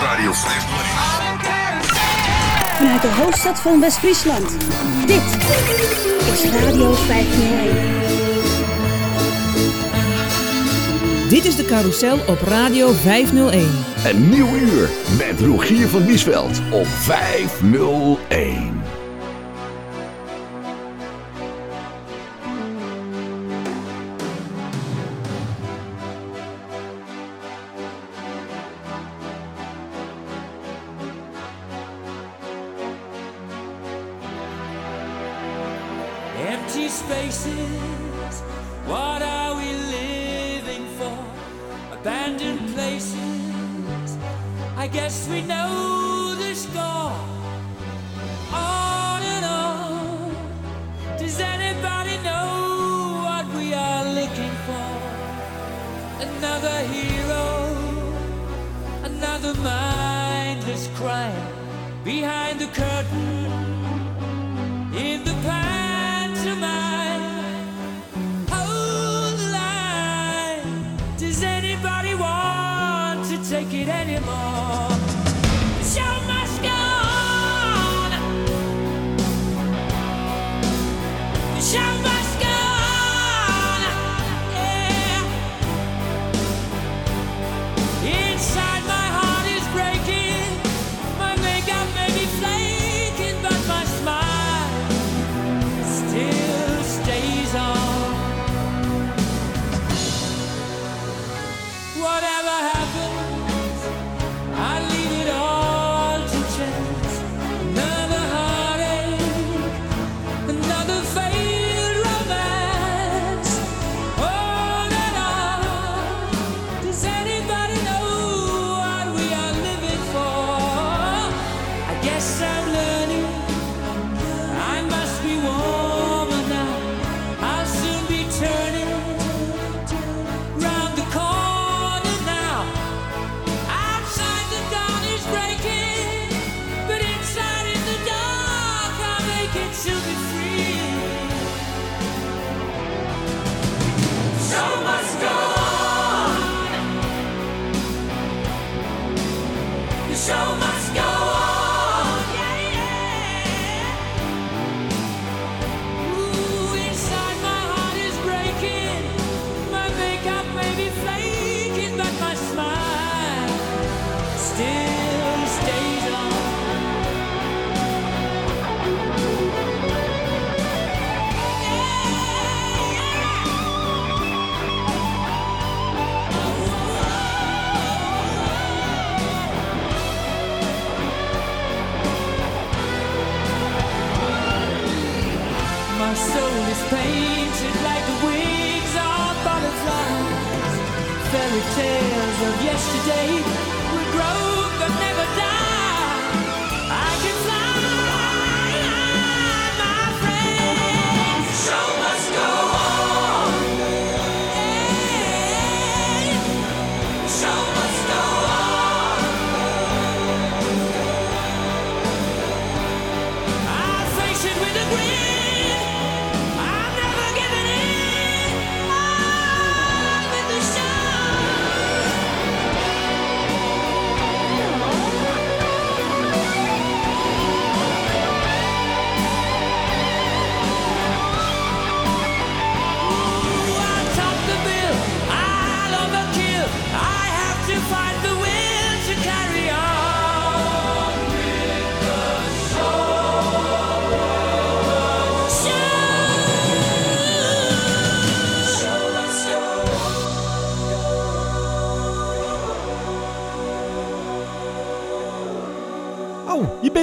Radio 501. Vanuit de hoofdstad van West-Friesland. Dit is Radio 501. Dit is de carousel op Radio 501. Een nieuw uur met Rogier van Diesveld op 501.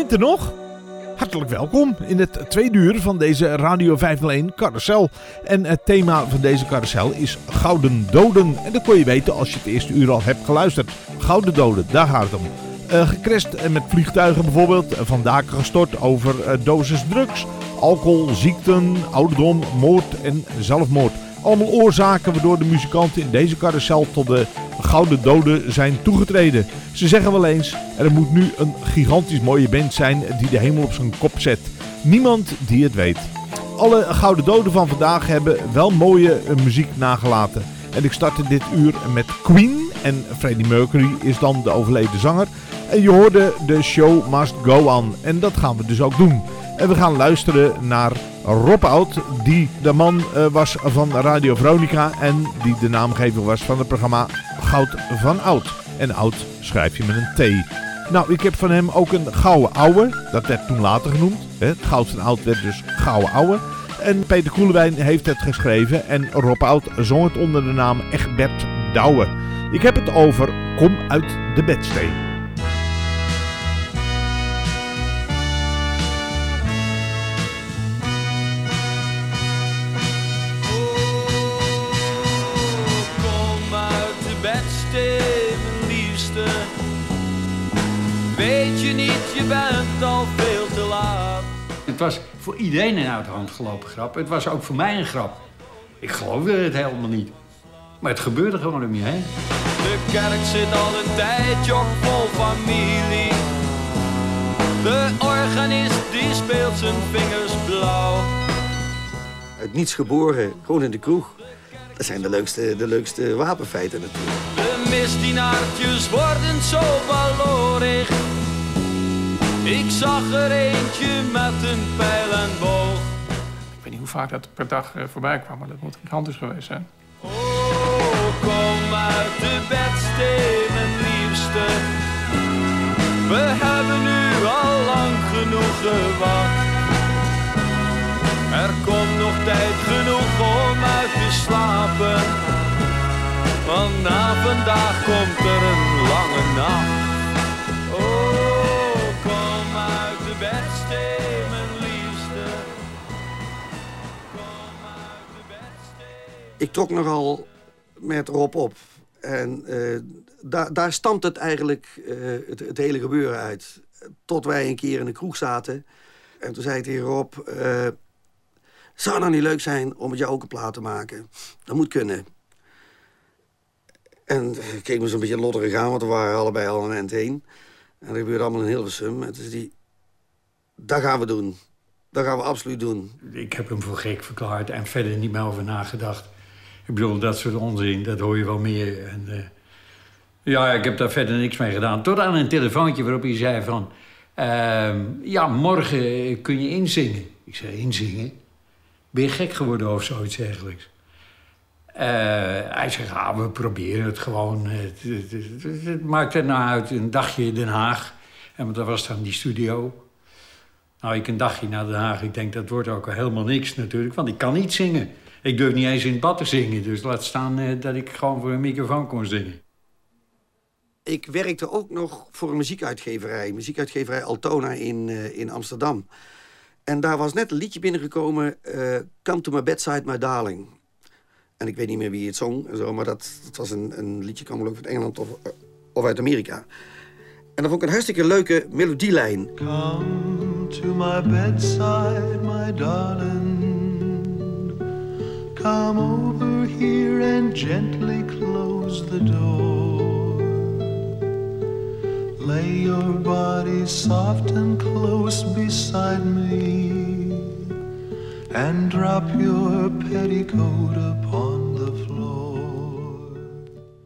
Bent er nog? Hartelijk welkom in het tweede uur van deze Radio 501 Carousel. En het thema van deze carousel is Gouden Doden. En dat kon je weten als je het eerste uur al hebt geluisterd. Gouden Doden, daar gaat het om. Eh gecrashed met vliegtuigen bijvoorbeeld, eh, van gestort over eh, dosis drugs, alcohol, ziekten, ouderdom, moord en zelfmoord. Allemaal oorzaken waardoor de muzikanten in deze carousel tot de gouden doden zijn toegetreden. Ze zeggen wel eens, er moet nu een gigantisch mooie band zijn die de hemel op zijn kop zet. Niemand die het weet. Alle gouden doden van vandaag hebben wel mooie muziek nagelaten. En ik startte dit uur met Queen. En Freddie Mercury is dan de overleden zanger. En je hoorde de show must go on. En dat gaan we dus ook doen. En we gaan luisteren naar Rob Oud, die de man eh, was van Radio Veronica en die de naamgever was van het programma Goud van Oud. En Oud schrijf je met een T. Nou, ik heb van hem ook een Gouden Ouwe. Dat werd toen later genoemd. Het Goud van Oud werd dus Gouden Ouwe. En Peter Koelewijn heeft het geschreven en Rob Oud zong het onder de naam Egbert Douwe. Ik heb het over Kom uit de bedstee. Bent al veel te laat. Het was voor iedereen een uit de hand gelopen grap. Het was ook voor mij een grap. Ik geloofde het helemaal niet. Maar het gebeurde gewoon om je heen. De kerk zit al een tijdje vol familie. De organist die speelt zijn vingers blauw. Uit niets geboren, gewoon in de kroeg. Dat zijn de leukste, de leukste wapenfeiten natuurlijk. De misdienaartjes worden zo balorig. Ik zag er eentje met een pijl en boog. Ik weet niet hoe vaak dat per dag eh, voorbij kwam, maar dat moet gigantisch geweest zijn. Oh, kom uit de bedstee, mijn liefste. We hebben nu al lang genoeg gewacht. Er komt nog tijd genoeg om uit te slapen. Want na vandaag komt er een lange nacht. Ik trok nogal met Rob op. En eh, daar, stamt het eigenlijk eh, het, hele gebeuren uit. Tot wij een keer in de kroeg zaten. En toen zei hij tegen Rob... eh, zou het nou niet leuk zijn om met jou ook een plaat te maken? Dat moet kunnen. En ik keek me zo'n beetje lodderig aan, want we waren allebei al een eind heen. En dat gebeurde allemaal in Hilversum. En toen zei hij, dat gaan we doen. Dat gaan we absoluut doen. Ik heb hem voor gek verklaard en verder niet meer over nagedacht. Ik bedoel, dat soort onzin, dat hoor je wel meer. En, eh, ja, ik heb daar verder niks mee gedaan. Tot aan een telefoontje waarop hij zei van... ehm, ja, morgen kun je inzingen. Ik zei, inzingen? Ben je gek geworden of zoiets dergelijks? Eh, hij zegt, ah, we proberen het gewoon. Het, het, het, maakt er nou uit een dagje in Den Haag. En dat was dan die studio. Nou, ik een dagje naar Den Haag. Ik denk, dat wordt ook helemaal niks natuurlijk. Want ik kan niet zingen. Ik durf niet eens in het bad te zingen. Dus laat staan eh, dat ik gewoon voor een microfoon kon zingen. Ik werkte ook nog voor een muziekuitgeverij. Muziekuitgeverij Altona in, eh, in Amsterdam. En daar was net een liedje binnengekomen. eh Come to my bedside, my darling. En ik weet niet meer wie het zong. en Zo, maar dat, dat was een, een liedje, kwam geloof ik uit Engeland of, of uit Amerika. En dat vond ik een hartstikke leuke melodielijn. Come to my bedside, my darling. Come over here and gently close the door. Lay your body soft and close beside me. And drop your petticoat upon the floor.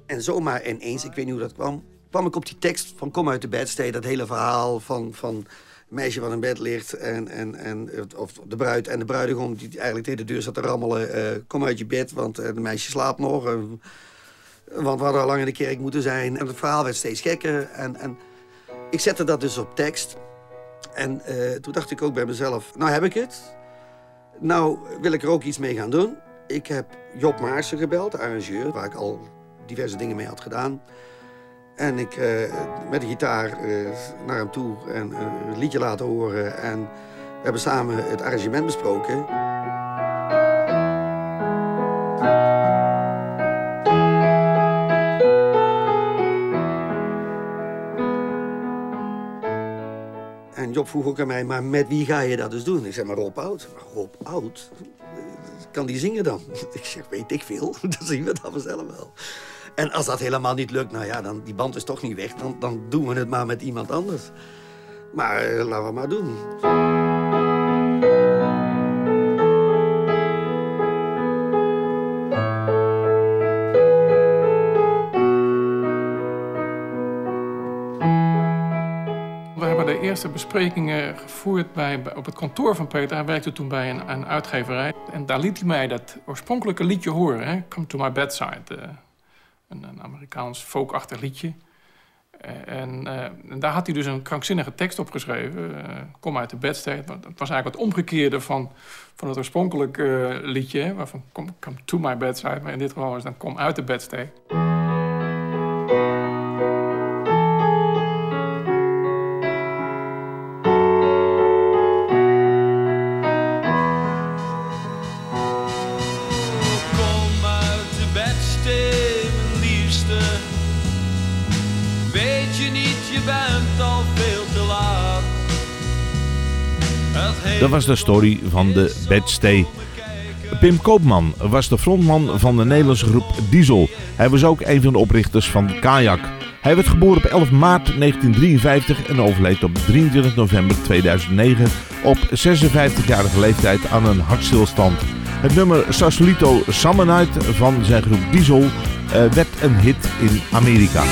En zomaar ineens, ik weet niet hoe dat kwam, kwam ik op die tekst van Kom uit de bedstee. Dat hele verhaal van, van meisje wat in bed ligt en, en, en het- of de bruid en de bruidegom die eigenlijk tegen de deur zat te rammelen. eh, kom uit je bed, want eh, de meisje slaapt nog. eh, want we hadden al lang in de kerk moeten zijn. En het verhaal werd steeds gekker. En, en ik zette dat dus op tekst. En eh, toen dacht ik ook bij mezelf, nou heb ik het. Nou wil ik er ook iets mee gaan doen. Ik heb Job Maarsen gebeld, arrangeur, waar ik al diverse dingen mee had gedaan. En ik eh, met de gitaar eh, naar hem toe en eh, het liedje laten horen. En we hebben samen het arrangement besproken. En Job vroeg ook aan mij, maar met wie ga je dat dus doen? Ik zei, maar Rob Oud. Maar Rob Oud? Kan die zingen dan? Ik zeg, weet ik veel. Dat zien we dan vanzelf wel. En als dat helemaal niet lukt, nou ja, dan, die band is toch niet weg. Dan, dan doen we het maar met iemand anders. Maar eh, laten we maar doen. eerste besprekingen gevoerd bij, op het kantoor van Peter. Hij werkte toen bij een, een uitgeverij. En daar liet hij mij dat oorspronkelijke liedje horen. Hè? Come to my bedside. Een, een Amerikaans folkachtig liedje. Eh, en, eh, en daar had hij dus een krankzinnige tekst op geschreven. eh, Kom uit de. Want Het was eigenlijk het omgekeerde van, van het oorspronkelijke liedje. Waarvan come, come to my bedside. Maar in dit geval was dan kom uit de bedsteed. Dat was de story van de Bedstee. Pim Koopman was de frontman van de Nederlandse groep Diesel. Hij was ook een van de oprichters van de Kajak. Hij werd geboren op 11 maart 1953 en overleed op 23 november 2009 op 56-jarige leeftijd aan een hartstilstand. Het nummer Sasolito Summer Night van zijn groep Diesel eh, werd een hit in Amerika.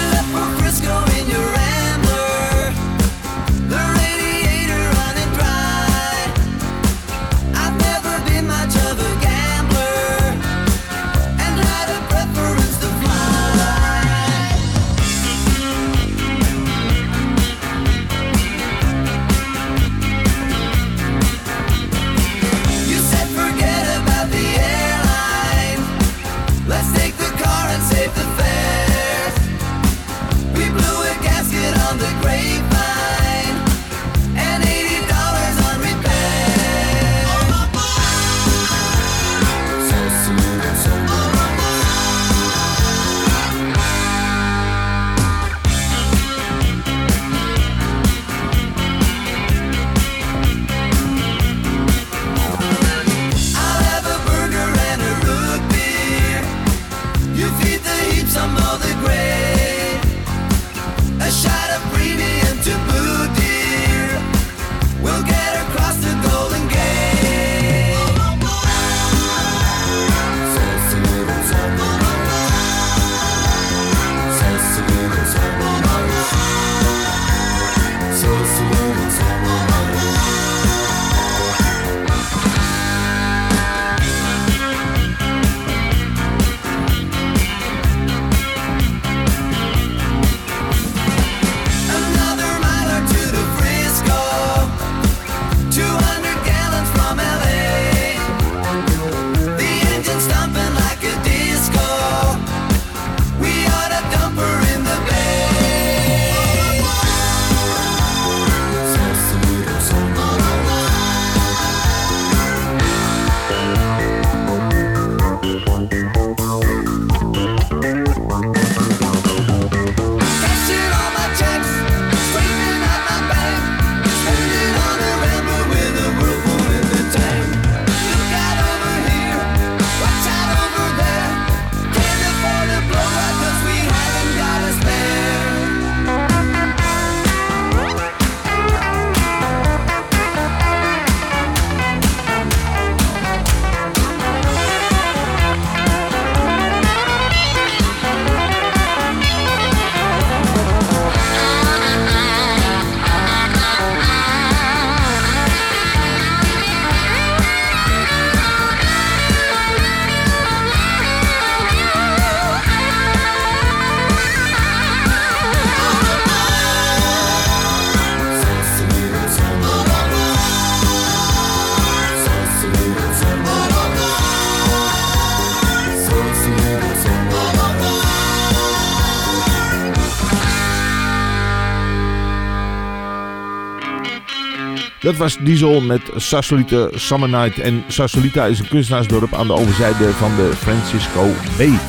Dat was Diesel met Sasolita Summer Night. En Sasolita is een kunstenaarsdorp aan de overzijde van de Francisco Bay.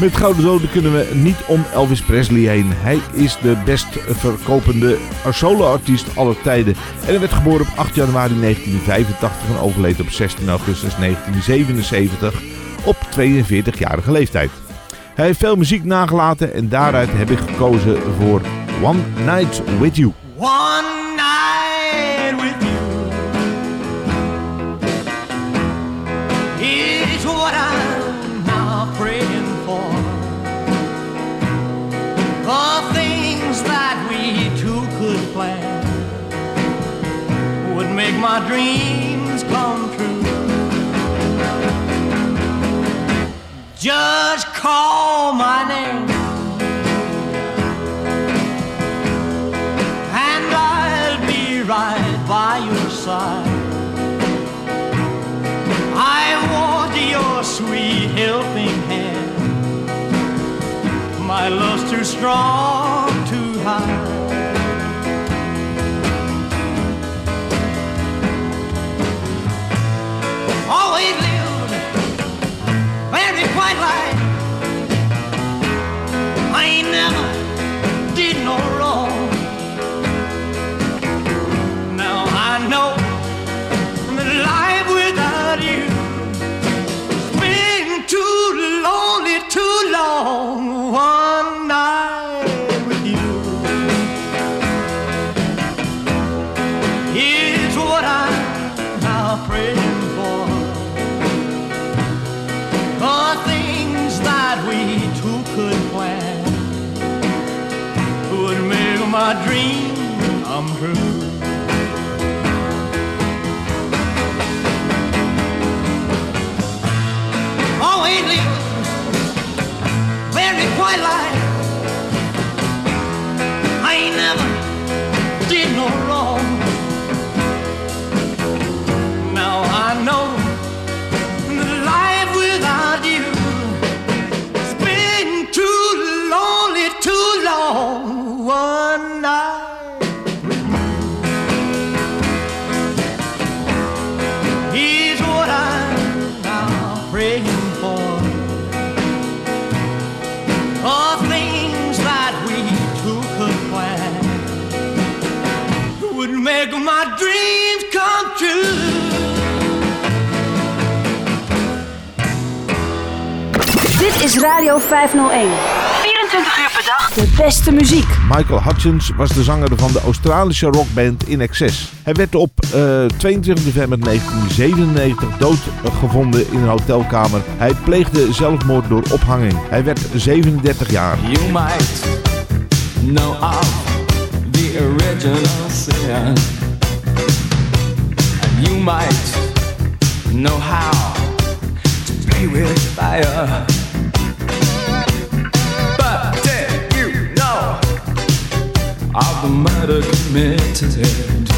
Met Gouden Doden kunnen we niet om Elvis Presley heen. Hij is de best verkopende solo-artiest aller tijden. En hij werd geboren op 8 januari 1985 en overleed op 16 augustus 1977 op 42-jarige leeftijd. Hij heeft veel muziek nagelaten en daaruit heb ik gekozen voor One Night With You. One my dreams come true. Just call my name. And I'll be right by your side. I want your sweet helping hand. My love's too strong in twilight. Dit is Radio 501. 24 uur per dag. De beste muziek. Michael Hutchins was de zanger van de Australische rockband In Excess. Hij werd op eh, 22 november 1997 doodgevonden in een hotelkamer. Hij pleegde zelfmoord door ophanging. Hij werd 37 jaar. You might know of the original sin. And you might know how to play with fire. Of the murder committed?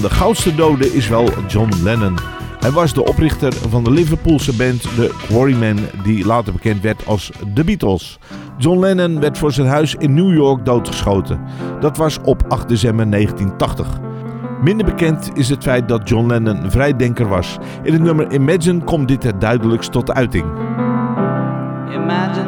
de goudste doden is wel John Lennon. Hij was de oprichter van de Liverpoolse band The Quarrymen, die later bekend werd als The Beatles. John Lennon werd voor zijn huis in New York doodgeschoten. Dat was op 8 december 1980. Minder bekend is het feit dat John Lennon een vrijdenker was. In het nummer Imagine komt dit het duidelijkst tot uiting. Imagine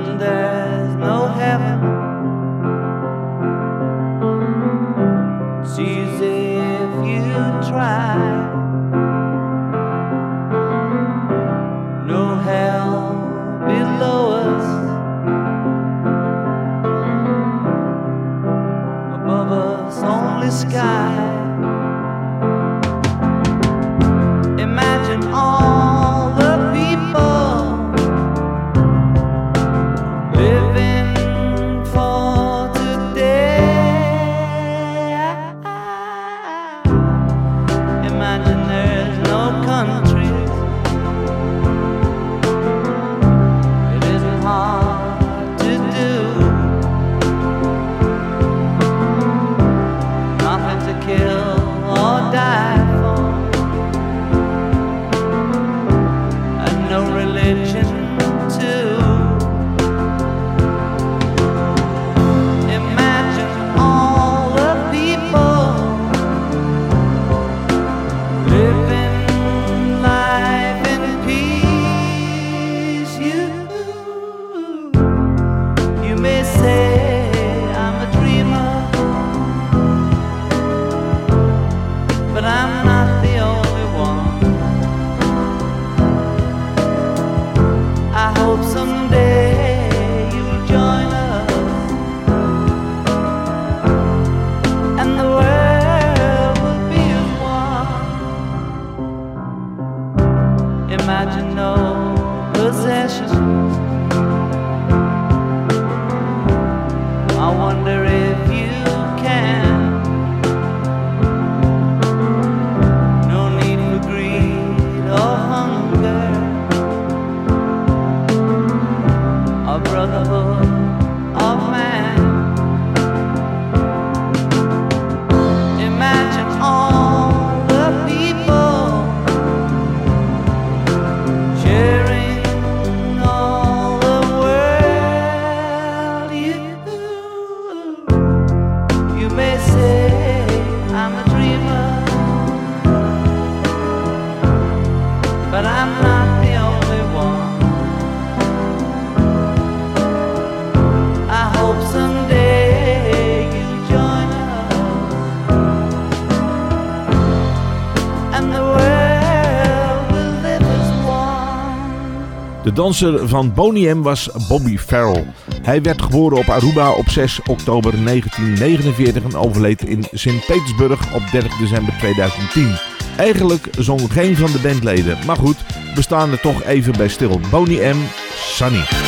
danser van Boney M was Bobby Farrell. Hij werd geboren op Aruba op 6 oktober 1949 en overleed in Sint-Petersburg op 30 december 2010. Eigenlijk zong geen van de bandleden, maar goed, we staan er toch even bij stil. Boney M, Sunny.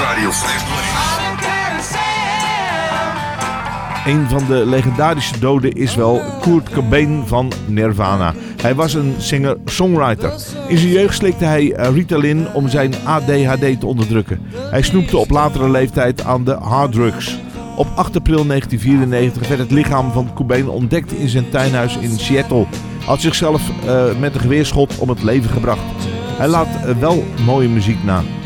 Radio 501. Een van de legendarische doden is wel Kurt Cobain van Nirvana. Hij was een singer-songwriter. In zijn jeugd slikte hij Ritalin om zijn ADHD te onderdrukken. Hij snoepte op latere leeftijd aan de harddrugs. Op 8 april 1994 werd het lichaam van Cobain ontdekt in zijn tuinhuis in Seattle. Had zichzelf eh, met een geweerschot om het leven gebracht. Hij laat eh, wel mooie muziek na,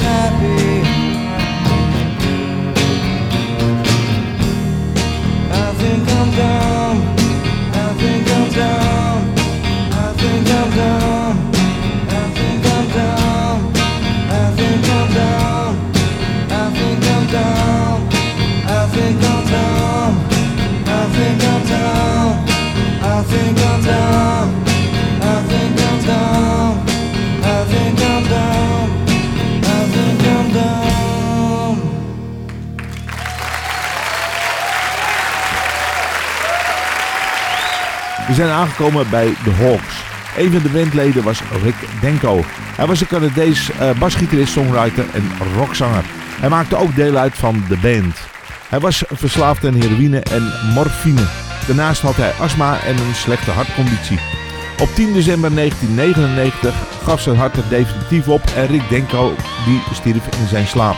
happy. Aangekomen bij de Hawks. Een van de bandleden was Rick Denko. Hij was een Canadees eh, basgitarist, songwriter en rockzanger. Hij maakte ook deel uit van de band. Hij was verslaafd aan heroïne en morfine. Daarnaast had hij astma en een slechte hartconditie. Op 10 december 1999 gaf zijn hart er definitief op en Rick Denko die stierf in zijn slaap.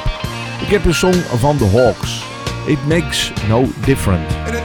Ik heb een song van de Hawks. It makes no difference.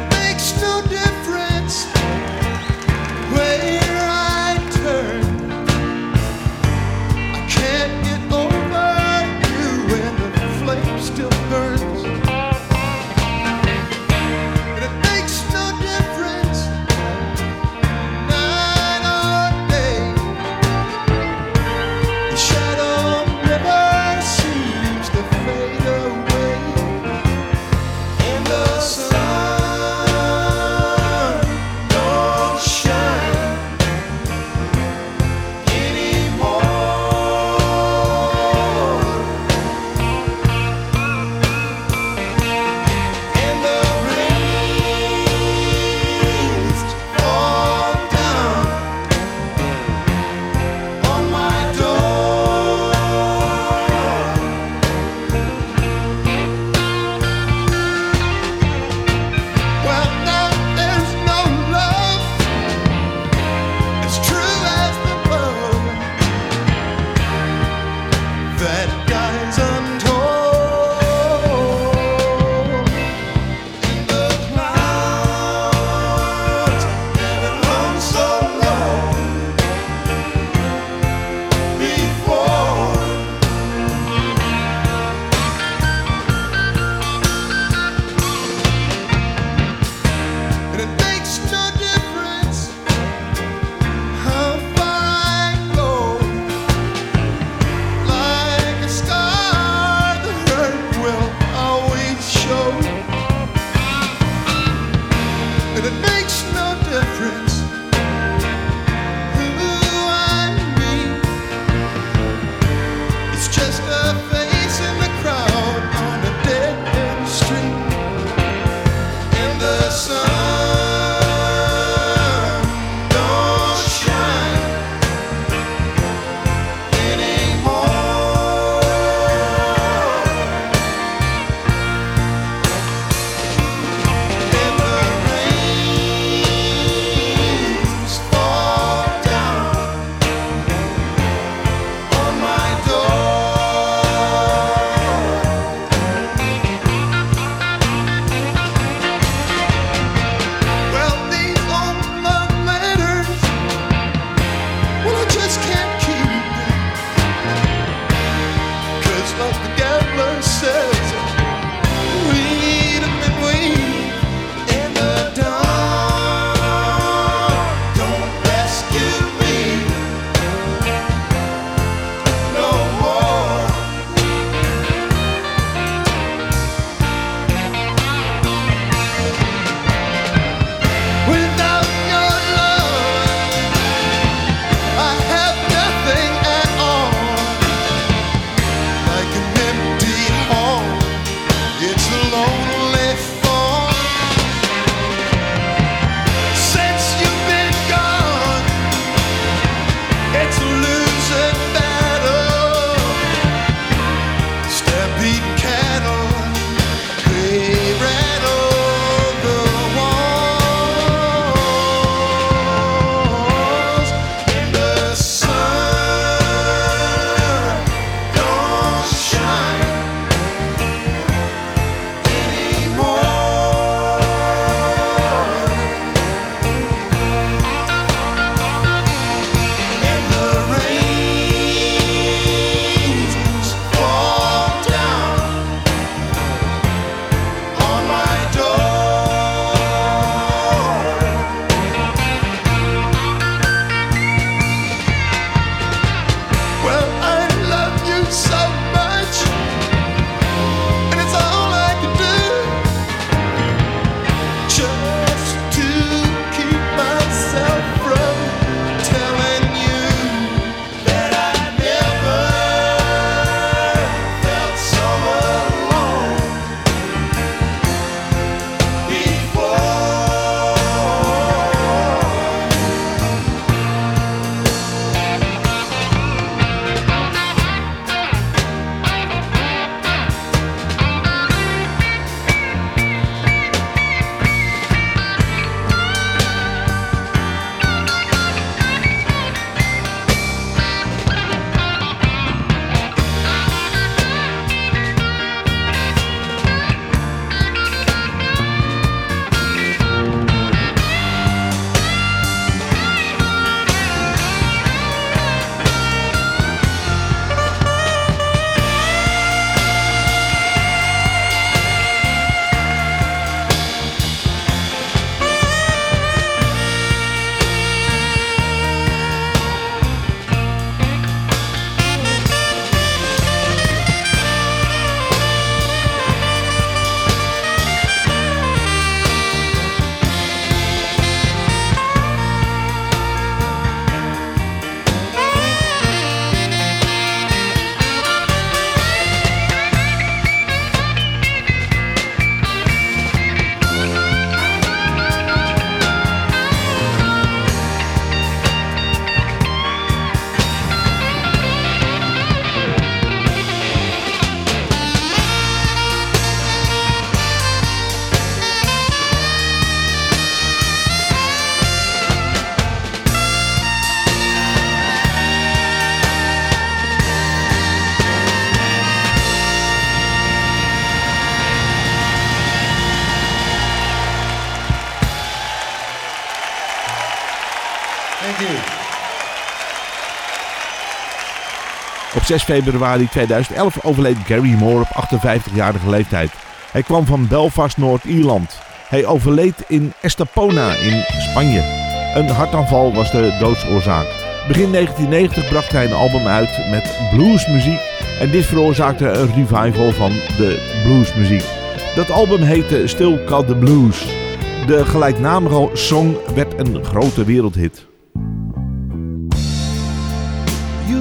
Just like the gambler says. Op 6 februari 2011 overleed Gary Moore op 58-jarige leeftijd. Hij kwam van Belfast, Noord-Ierland. Hij overleed in Estepona in Spanje. Een hartaanval was de doodsoorzaak. Begin 1990 bracht hij een album uit met bluesmuziek en dit veroorzaakte een revival van de bluesmuziek. Dat album heette Still Called the Blues. De gelijknamige song werd een grote wereldhit.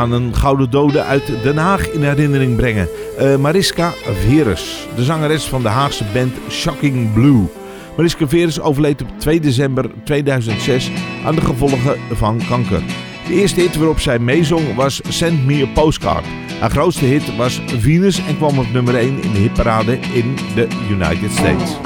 gaan een gouden dode uit Den Haag in herinnering brengen. Eh, Mariska Verus, de zangeres van de Haagse band Shocking Blue. Mariska Verus overleed op 2 december 2006 aan de gevolgen van kanker. De eerste hit waarop zij meezong was Send Me a Postcard. Haar grootste hit was Venus en kwam op nummer 1 in de hitparade in de United States.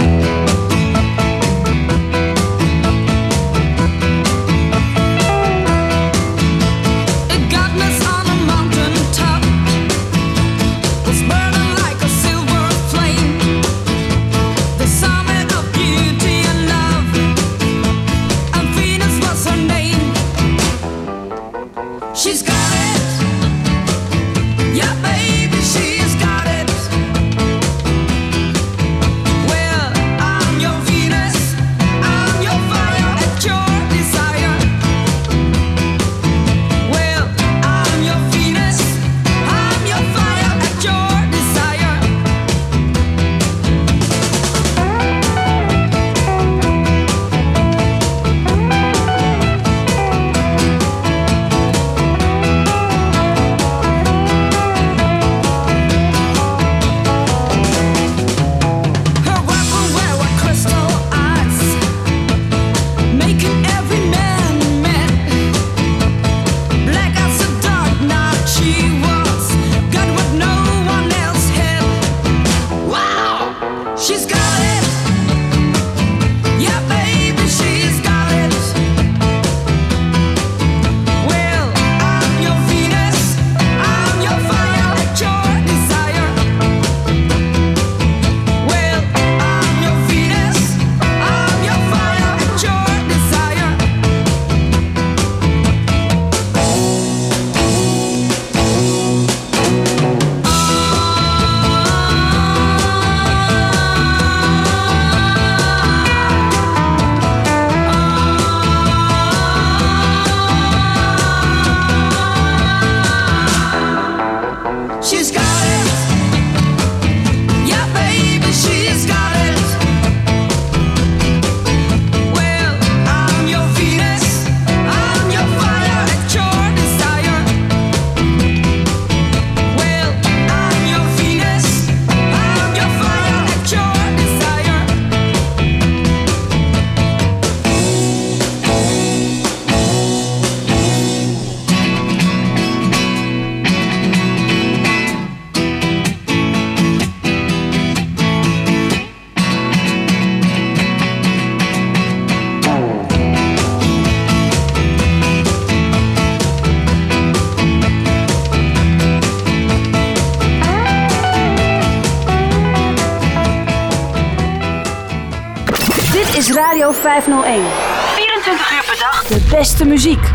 24 uur per dag. De beste muziek.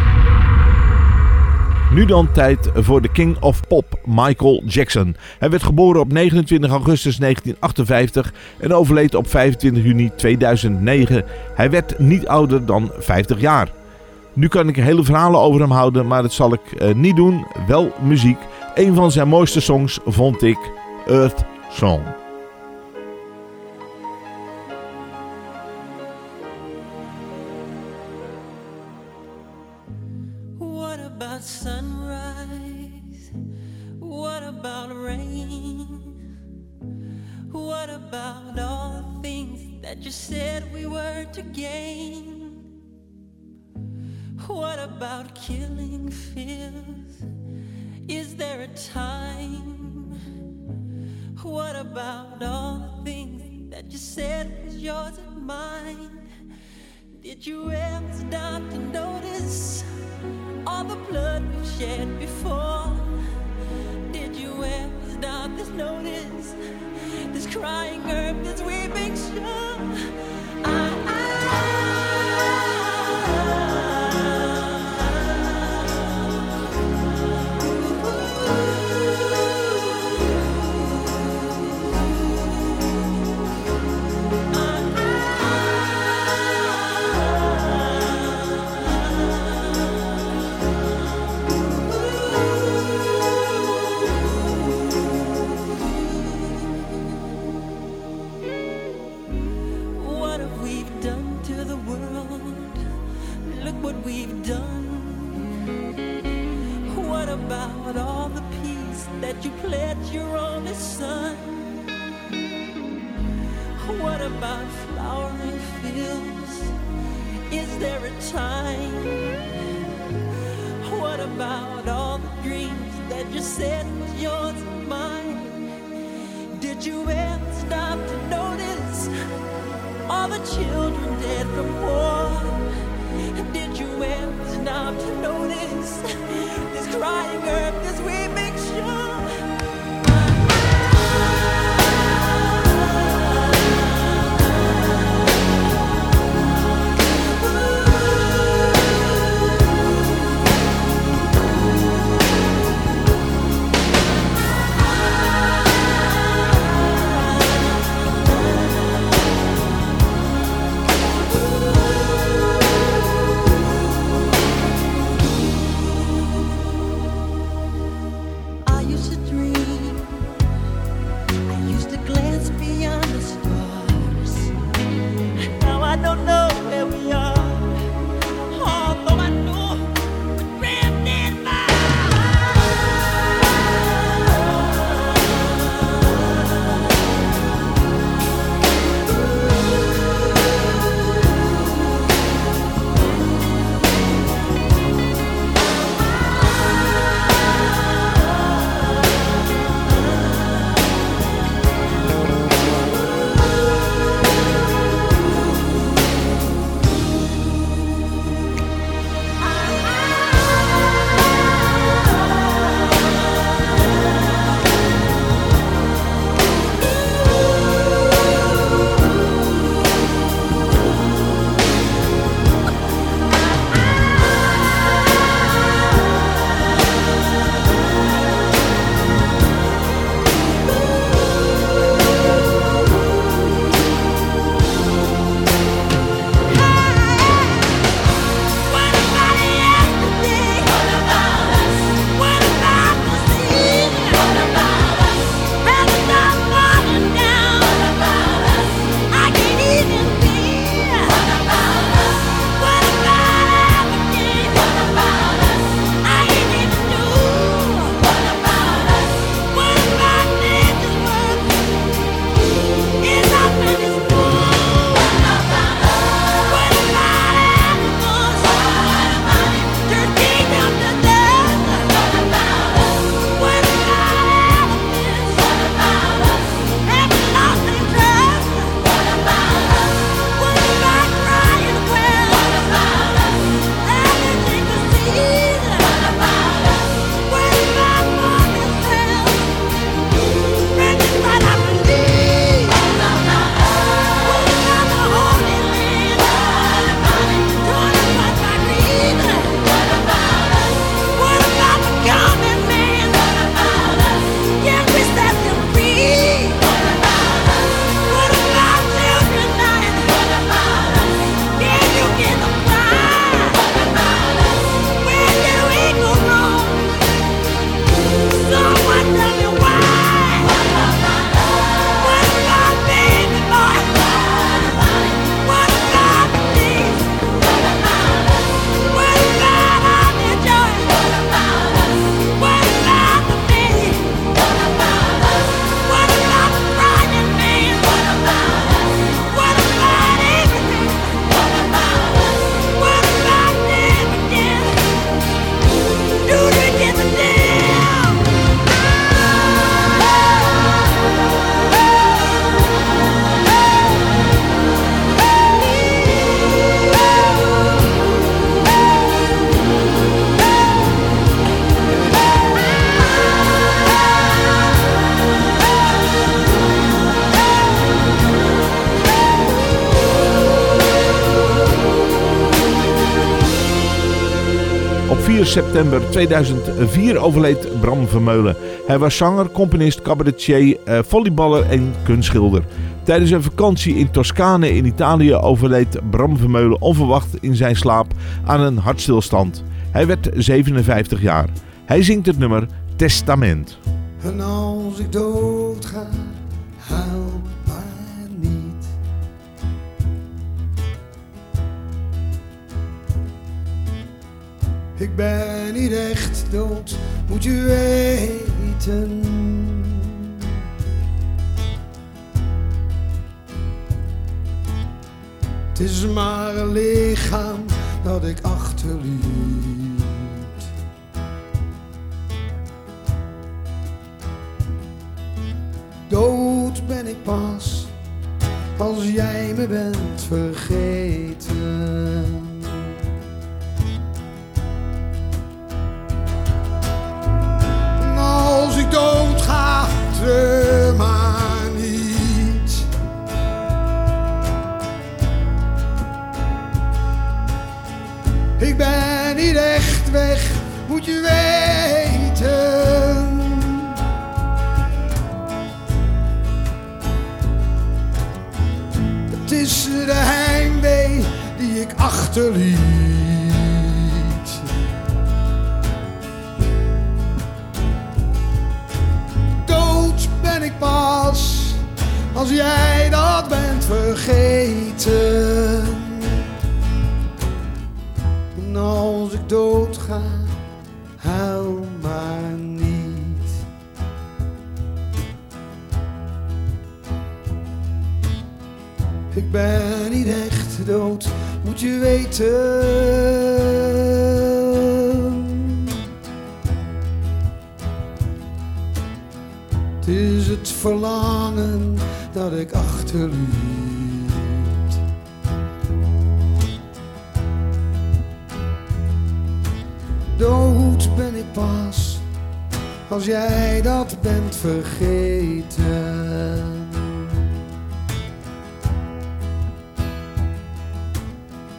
Nu dan tijd voor de King of Pop, Michael Jackson. Hij werd geboren op 29 augustus 1958 en overleed op 25 juni 2009. Hij werd niet ouder dan 50 jaar. Nu kan ik hele verhalen over hem houden, maar dat zal ik niet doen. Wel muziek. Een van zijn mooiste songs vond ik Earth Song. Dreams that you said was yours and mine? Did you ever stop to notice all the children dead from war? Did you ever stop to notice this crying earth, this weeping shore? 4 september 2004 overleed Bram Vermeulen. Hij was zanger, componist, cabaretier, eh, volleyballer en kunstschilder. Tijdens een vakantie in Toscane in Italië overleed Bram Vermeulen onverwacht in zijn slaap aan een hartstilstand. Hij werd 57 jaar. Hij zingt het nummer Testament. En als ik help mij ik ben niet echt dood, moet je weten. Het is maar een lichaam dat ik achterliet. Dood ben ik pas als jij me bent vergeten. Als ik dood ga, treur maar niet. Ik ben niet echt weg, moet je weten. Het is de heimwee die ik achterliet. Als jij dat bent vergeten. En als ik dood ga, huil maar niet. Ik ben niet echt dood, moet je weten. Is het verlangen dat ik achterliet. Dood ben ik pas als jij dat bent vergeten.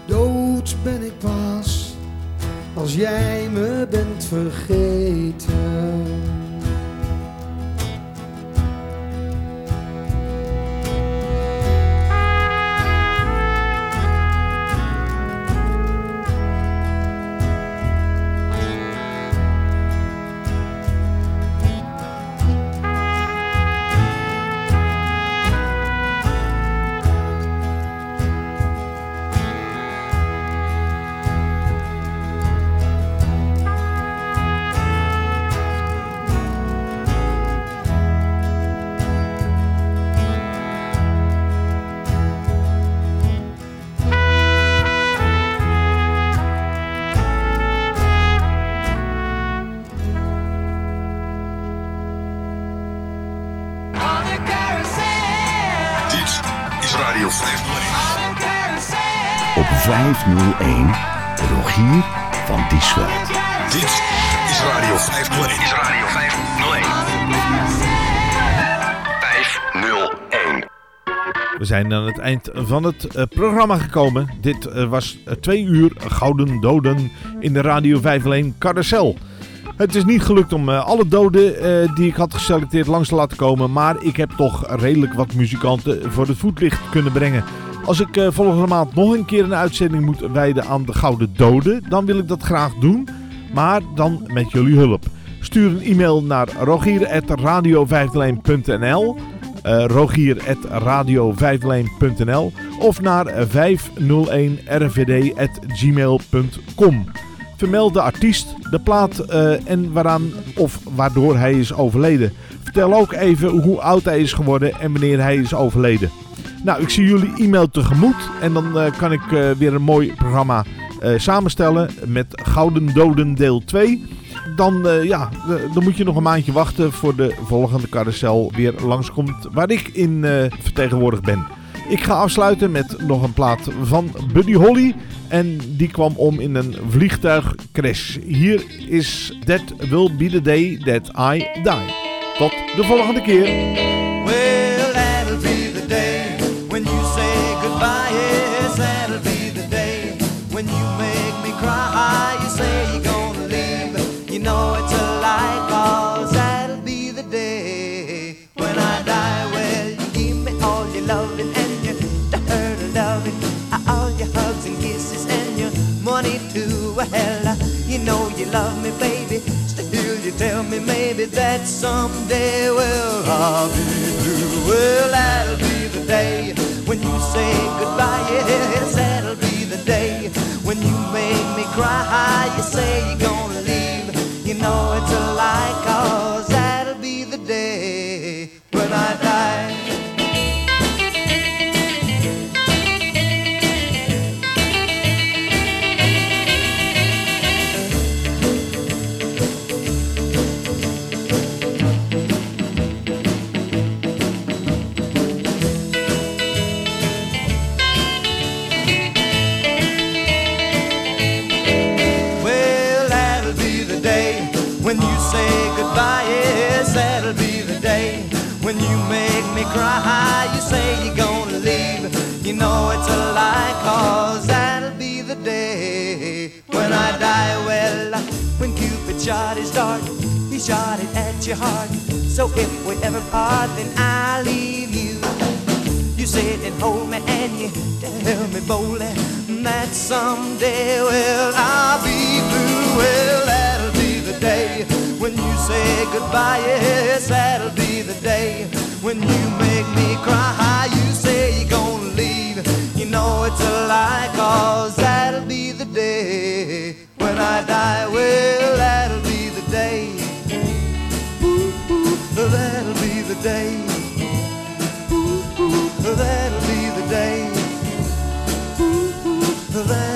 Dood ben ik pas als jij me bent vergeten. Radio 501. Op 501 Rogier van Diesveld. Dit is Radio 501. Is Radio 501. 501. We zijn aan het eind van het eh, programma gekomen. Dit eh, was eh, twee uur Gouden Doden in de Radio 501 Carousel. Het is niet gelukt om eh, alle doden eh, die ik had geselecteerd langs te laten komen. Maar ik heb toch redelijk wat muzikanten voor het voetlicht kunnen brengen. Als ik eh, volgende maand nog een keer een uitzending moet wijden aan de Gouden Doden, dan wil ik dat graag doen. Maar dan met jullie hulp. Stuur een e-mail naar rogier.radio501.nl eh rogier.radio501.nl of naar 501rvd.gmail.com. Vermeld de artiest, de plaat eh, en waaraan of waardoor hij is overleden. Vertel ook even hoe oud hij is geworden en wanneer hij is overleden. Nou, ik zie jullie e-mail tegemoet en dan eh, kan ik eh, weer een mooi programma samenstellen met Gouden Doden deel 2. Dan, ja, dan moet je nog een maandje wachten voor de volgende carousel weer langskomt waar ik in vertegenwoordigd ben. Ik ga afsluiten met nog een plaat van Buddy Holly. En die kwam om in een vliegtuigcrash. Hier is That Will Be The Day That I Die. Tot de volgende keer. Too. Well, you know you love me, baby. Still, you tell me maybe that someday, well, I'll be blue. Well, that'll be the day when you say goodbye. Yes, that'll be the day when you make me cry. You say you're gonna leave. You know it's a lie, cause me cry, you say you're gonna leave. You know it's a lie, cause that'll be the day. When I die, well, uh, when Cupid shot his dart, he shot it at your heart. So if we ever part, then I'll leave you. You sit and hold me and you tell me boldly that someday, well, I'll be blue. Well, that'll be the day when you say goodbye. Yes, that'll be the day when you make me cry, you say you're gonna leave. You know it's a lie, cause that'll be the day when I die. Well, that'll be the day. Ooh, ooh, that'll be the day. Ooh, ooh, that'll be the day. Ooh, ooh, that'll